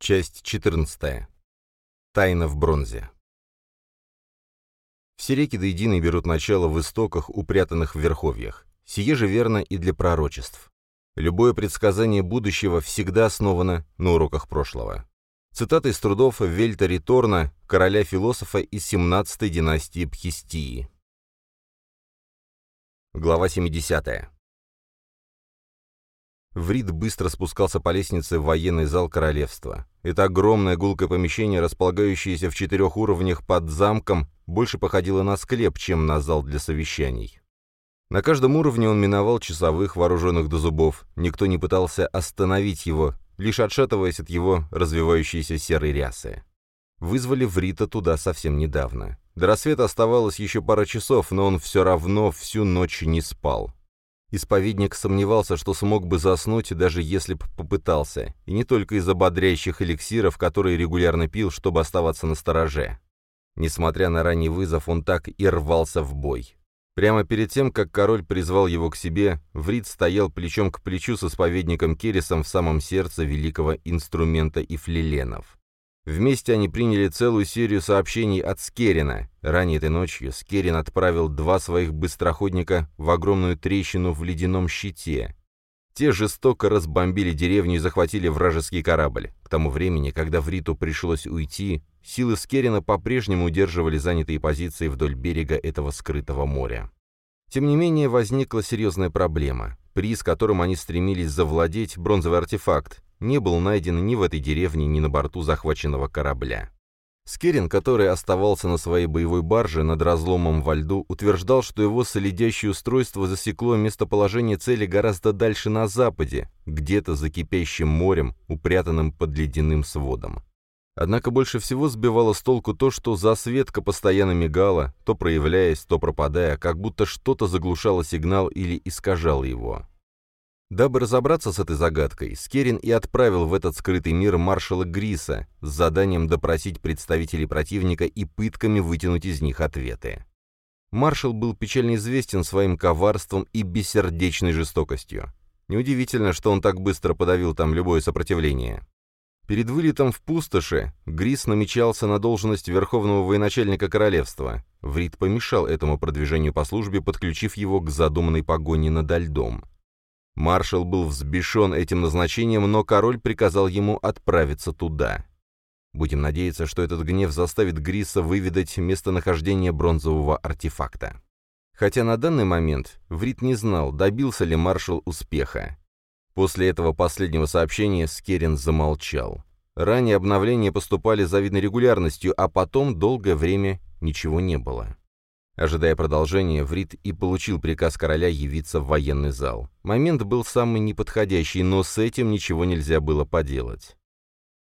Часть 14. Тайна в бронзе. Все реки до единой берут начало в истоках, упрятанных в верховьях. Сие же верно и для пророчеств. Любое предсказание будущего всегда основано на уроках прошлого. Цитата из трудов Вельта Риторна, короля-философа из 17-й династии Пхистии. Глава 70. Врид быстро спускался по лестнице в военный зал королевства. Это огромное гулкое помещение, располагающееся в четырех уровнях под замком, больше походило на склеп, чем на зал для совещаний. На каждом уровне он миновал часовых, вооруженных до зубов. Никто не пытался остановить его, лишь отшатываясь от его развивающейся серой рясы. Вызвали Врита туда совсем недавно. До рассвета оставалось еще пара часов, но он все равно всю ночь не спал. Исповедник сомневался, что смог бы заснуть, даже если бы попытался, и не только из-за бодрящих эликсиров, которые регулярно пил, чтобы оставаться на стороже. Несмотря на ранний вызов, он так и рвался в бой. Прямо перед тем, как король призвал его к себе, Врид стоял плечом к плечу с исповедником Кересом в самом сердце великого инструмента и флиленов. Вместе они приняли целую серию сообщений от Скерина. Ранее этой ночью Скерин отправил два своих быстроходника в огромную трещину в ледяном щите. Те жестоко разбомбили деревню и захватили вражеский корабль. К тому времени, когда Вриту пришлось уйти, силы Скерина по-прежнему удерживали занятые позиции вдоль берега этого скрытого моря. Тем не менее, возникла серьезная проблема. Приз, которым они стремились завладеть, бронзовый артефакт, не был найден ни в этой деревне, ни на борту захваченного корабля. Скерин, который оставался на своей боевой барже над разломом во льду, утверждал, что его солидящее устройство засекло местоположение цели гораздо дальше на западе, где-то за кипящим морем, упрятанным под ледяным сводом. Однако больше всего сбивало с толку то, что засветка постоянно мигала, то проявляясь, то пропадая, как будто что-то заглушало сигнал или искажало его. Дабы разобраться с этой загадкой, Скерин и отправил в этот скрытый мир маршала Гриса с заданием допросить представителей противника и пытками вытянуть из них ответы. Маршал был печально известен своим коварством и бессердечной жестокостью. Неудивительно, что он так быстро подавил там любое сопротивление. Перед вылетом в пустоши Грис намечался на должность верховного военачальника королевства. Врит помешал этому продвижению по службе, подключив его к задуманной погоне над льдом. Маршал был взбешен этим назначением, но король приказал ему отправиться туда. Будем надеяться, что этот гнев заставит Гриса выведать местонахождение бронзового артефакта. Хотя на данный момент Врит не знал, добился ли маршал успеха. После этого последнего сообщения Скерин замолчал. Ранее обновления поступали завидной регулярностью, а потом долгое время ничего не было. Ожидая продолжения, Врит и получил приказ короля явиться в военный зал. Момент был самый неподходящий, но с этим ничего нельзя было поделать.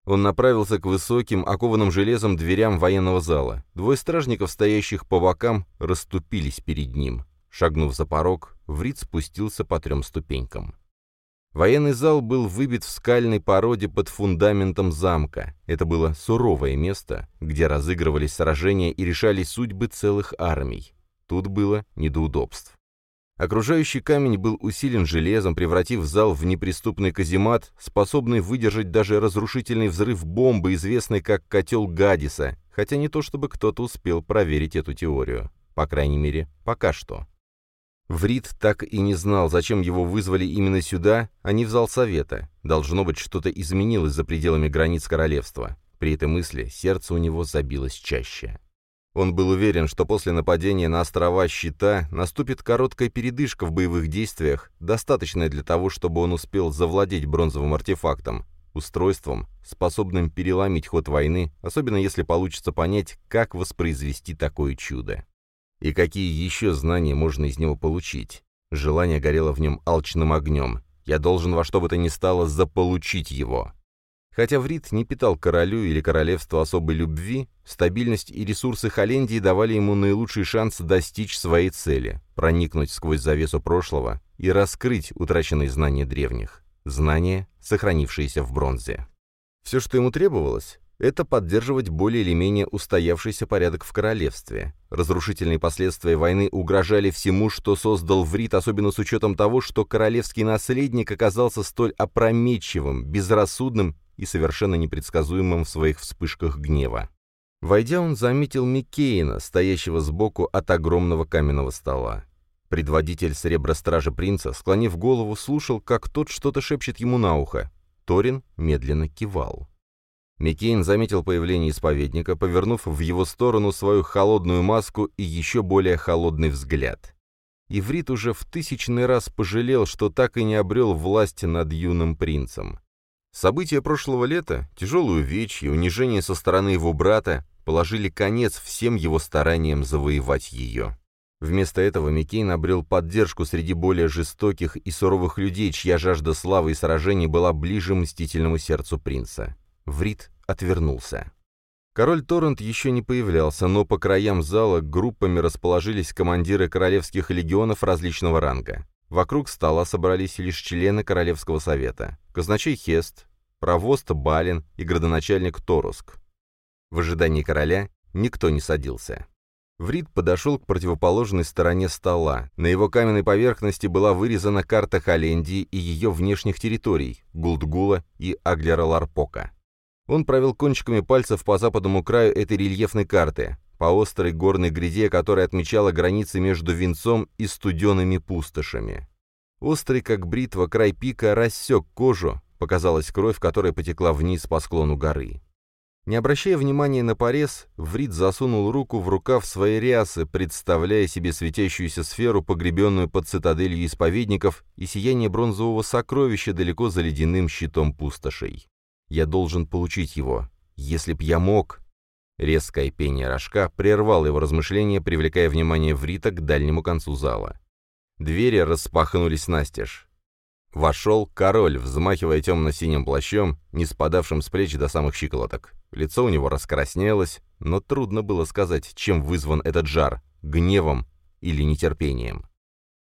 Он направился к высоким, окованным железом дверям военного зала. Двое стражников, стоящих по бокам, расступились перед ним. Шагнув за порог, Врит спустился по трем ступенькам. Военный зал был выбит в скальной породе под фундаментом замка. Это было суровое место, где разыгрывались сражения и решались судьбы целых армий. Тут было не до удобств. Окружающий камень был усилен железом, превратив зал в неприступный каземат, способный выдержать даже разрушительный взрыв бомбы, известный как «котел Гадиса», хотя не то чтобы кто-то успел проверить эту теорию. По крайней мере, пока что. Врид так и не знал, зачем его вызвали именно сюда, а не в зал совета. Должно быть, что-то изменилось за пределами границ королевства. При этой мысли сердце у него забилось чаще. Он был уверен, что после нападения на острова Щита наступит короткая передышка в боевых действиях, достаточная для того, чтобы он успел завладеть бронзовым артефактом, устройством, способным переломить ход войны, особенно если получится понять, как воспроизвести такое чудо. И какие еще знания можно из него получить? Желание горело в нем алчным огнем. Я должен во что бы то ни стало заполучить его. Хотя Врит не питал королю или королевству особой любви, стабильность и ресурсы Холлендии давали ему наилучший шанс достичь своей цели, проникнуть сквозь завесу прошлого и раскрыть утраченные знания древних, знания, сохранившиеся в бронзе. Все, что ему требовалось, это поддерживать более или менее устоявшийся порядок в королевстве. Разрушительные последствия войны угрожали всему, что создал Врит, особенно с учетом того, что королевский наследник оказался столь опрометчивым, безрассудным и совершенно непредсказуемым в своих вспышках гнева. Войдя, он заметил Миккейна, стоящего сбоку от огромного каменного стола. Предводитель Сребростража принца, склонив голову, слушал, как тот что-то шепчет ему на ухо. Торин медленно кивал. Миккейн заметил появление исповедника, повернув в его сторону свою холодную маску и еще более холодный взгляд. Иврит уже в тысячный раз пожалел, что так и не обрел власти над юным принцем. События прошлого лета, тяжелую вечь и унижение со стороны его брата положили конец всем его стараниям завоевать ее. Вместо этого Миккейн обрел поддержку среди более жестоких и суровых людей, чья жажда славы и сражений была ближе мстительному сердцу принца. Врит отвернулся. Король Торрент еще не появлялся, но по краям зала группами расположились командиры королевских легионов различного ранга. Вокруг стола собрались лишь члены Королевского совета. Казначей Хест, провост Балин и градоначальник Торуск. В ожидании короля никто не садился. Врид подошел к противоположной стороне стола. На его каменной поверхности была вырезана карта Холлендии и ее внешних территорий – Гулдгула и Аглера-Ларпока. Он провел кончиками пальцев по западному краю этой рельефной карты, по острой горной гряде, которая отмечала границы между венцом и студенными пустошами. Острый, как бритва, край пика рассек кожу, показалась кровь, которая потекла вниз по склону горы. Не обращая внимания на порез, Врид засунул руку в рукав своей рясы, представляя себе светящуюся сферу, погребенную под цитаделью исповедников, и сияние бронзового сокровища далеко за ледяным щитом пустошей. Я должен получить его. Если б я мог...» Резкое пение рожка прервало его размышления, привлекая внимание Врита к дальнему концу зала. Двери распахнулись настежь. Вошел король, взмахивая темно-синим плащом, не спадавшим с плеч до самых щиколоток. Лицо у него раскраснелось, но трудно было сказать, чем вызван этот жар — гневом или нетерпением.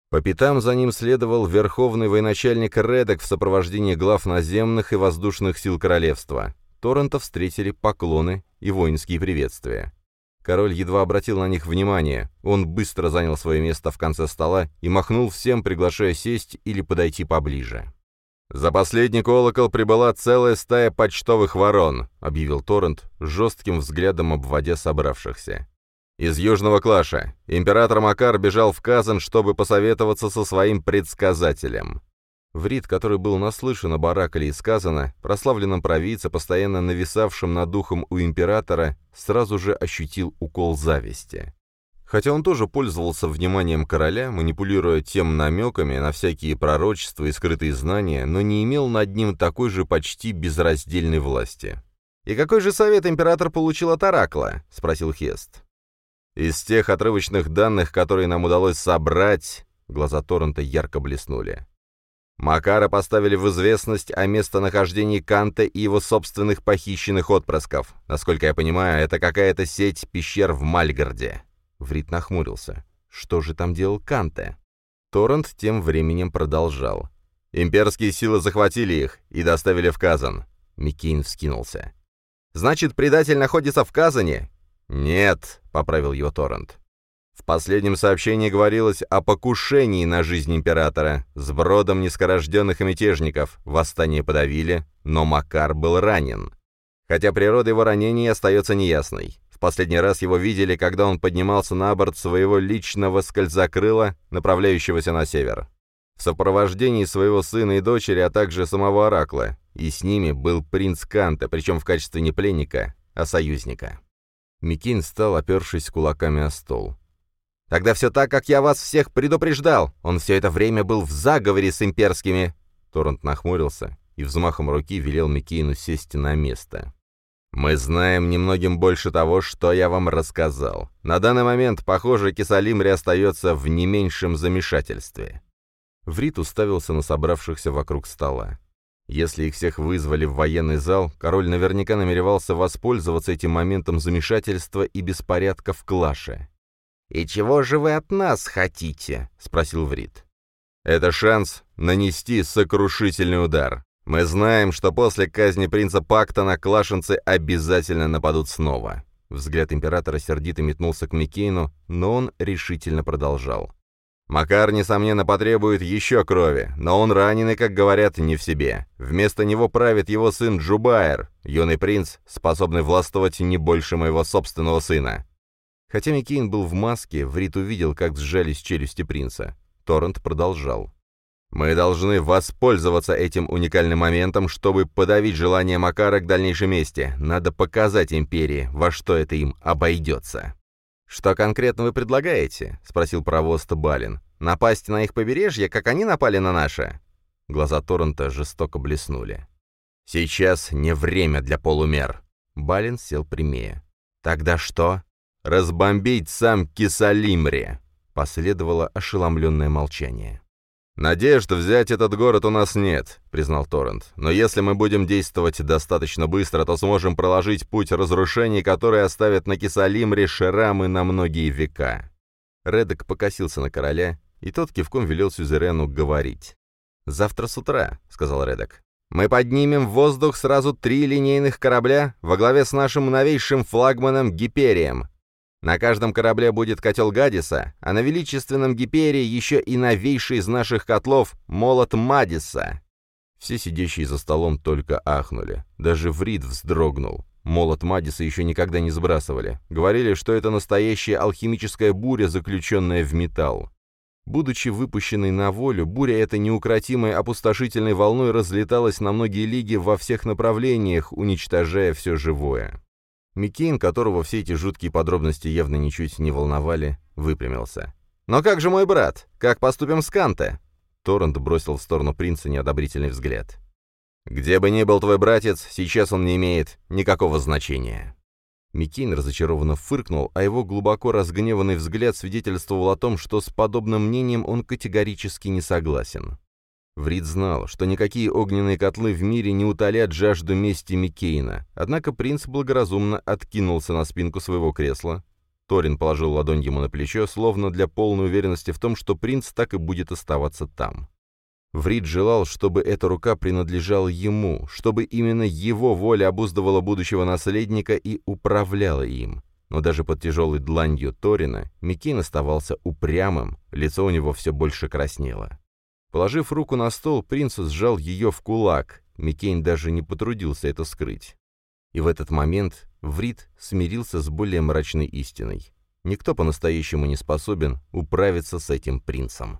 По пятам за ним следовал верховный военачальник Редок в сопровождении глав наземных и воздушных сил королевства. Торрента встретили поклоны и воинские приветствия. Король едва обратил на них внимание, он быстро занял свое место в конце стола и махнул всем, приглашая сесть или подойти поближе. «За последний колокол прибыла целая стая почтовых ворон», — объявил Торрент, жестким взглядом обводя собравшихся из Южного Клаша. Император Макар бежал в Казан, чтобы посоветоваться со своим предсказателем. Врит, который был наслышан об Оракле из Казана, прославленном провидце, постоянно нависавшем над духом у императора, сразу же ощутил укол зависти. Хотя он тоже пользовался вниманием короля, манипулируя тем намеками на всякие пророчества и скрытые знания, но не имел над ним такой же почти безраздельной власти. «И какой же совет император получил от Оракла?» — спросил Хест. Из тех отрывочных данных, которые нам удалось собрать, глаза Торрента ярко блеснули. Макара поставили в известность о местонахождении Канта и его собственных похищенных отпрысков. Насколько я понимаю, это какая-то сеть пещер в Мальгарде. Врит нахмурился. Что же там делал Канте? Торрент тем временем продолжал. Имперские силы захватили их и доставили в Казан. Миккейн вскинулся. «Значит, предатель находится в Казане? «Нет», — поправил его Торрент. В последнем сообщении говорилось о покушении на жизнь императора с бродом нескорожденных и мятежников. Восстание подавили, но Макар был ранен. Хотя природа его ранений остается неясной. В последний раз его видели, когда он поднимался на борт своего личного скользокрыла, направляющегося на север. В сопровождении своего сына и дочери, а также самого Оракла. И с ними был принц Канта, причем в качестве не пленника, а союзника. Микин стал, опершись кулаками о стол. «Тогда все так, как я вас всех предупреждал. Он все это время был в заговоре с имперскими». Торрент нахмурился и взмахом руки велел Микейну сесть на место. «Мы знаем немногим больше того, что я вам рассказал. На данный момент, похоже, Кисалимри остается в не меньшем замешательстве». Врит уставился на собравшихся вокруг стола. Если их всех вызвали в военный зал, король наверняка намеревался воспользоваться этим моментом замешательства и беспорядка в клаше. «И чего же вы от нас хотите?» — спросил Врит. «Это шанс нанести сокрушительный удар. Мы знаем, что после казни принца Пактона клашенцы обязательно нападут снова». Взгляд императора сердито метнулся к Микейну, но он решительно продолжал. Макар, несомненно, потребует еще крови, но он раненый, как говорят, не в себе. Вместо него правит его сын Джубайр, юный принц, способный властвовать не больше моего собственного сына. Хотя Микейн был в маске, Врит увидел, как сжались челюсти принца. Торрент продолжал. «Мы должны воспользоваться этим уникальным моментом, чтобы подавить желание Макара к дальнейшей мести. Надо показать Империи, во что это им обойдется». «Что конкретно вы предлагаете?» — спросил провоз Балин. «Напасть на их побережье, как они напали на наше?» Глаза Торрента жестоко блеснули. «Сейчас не время для полумер». Балин сел прямее. «Тогда что?» «Разбомбить сам Кисалимри!» Последовало ошеломленное молчание. «Надежд взять этот город у нас нет», — признал Торрент. «Но если мы будем действовать достаточно быстро, то сможем проложить путь разрушений, которые оставят на Кисалимре шрамы на многие века». Редек покосился на короля, и тот кивком велел Сюзерену говорить. «Завтра с утра», — сказал Редек. «Мы поднимем в воздух сразу три линейных корабля во главе с нашим новейшим флагманом Гиперием. На каждом корабле будет котел Гадиса, а на величественном Гиперии еще и новейший из наших котлов — молот Мадиса. Все сидящие за столом только ахнули. Даже Врид вздрогнул. Молот Мадиса еще никогда не сбрасывали. Говорили, что это настоящая алхимическая буря, заключенная в металл. Будучи выпущенной на волю, буря эта неукротимой опустошительной волной разлеталась на многие лиги во всех направлениях, уничтожая все живое. Миккейн, которого все эти жуткие подробности явно ничуть не волновали, выпрямился. «Но как же мой брат? Как поступим с Канте?» Торрент бросил в сторону принца неодобрительный взгляд. «Где бы ни был твой братец, сейчас он не имеет никакого значения». Миккейн разочарованно фыркнул, а его глубоко разгневанный взгляд свидетельствовал о том, что с подобным мнением он категорически не согласен. Врид знал, что никакие огненные котлы в мире не утолят жажду мести Миккейна, однако принц благоразумно откинулся на спинку своего кресла. Торин положил ладонь ему на плечо, словно для полной уверенности в том, что принц так и будет оставаться там. Врид желал, чтобы эта рука принадлежала ему, чтобы именно его воля обуздывала будущего наследника и управляла им. Но даже под тяжелой дланью Торина Миккейн оставался упрямым, лицо у него все больше краснело. Положив руку на стол, принц сжал ее в кулак. Микейн даже не потрудился это скрыть. И в этот момент Врит смирился с более мрачной истиной. Никто по-настоящему не способен управиться с этим принцем.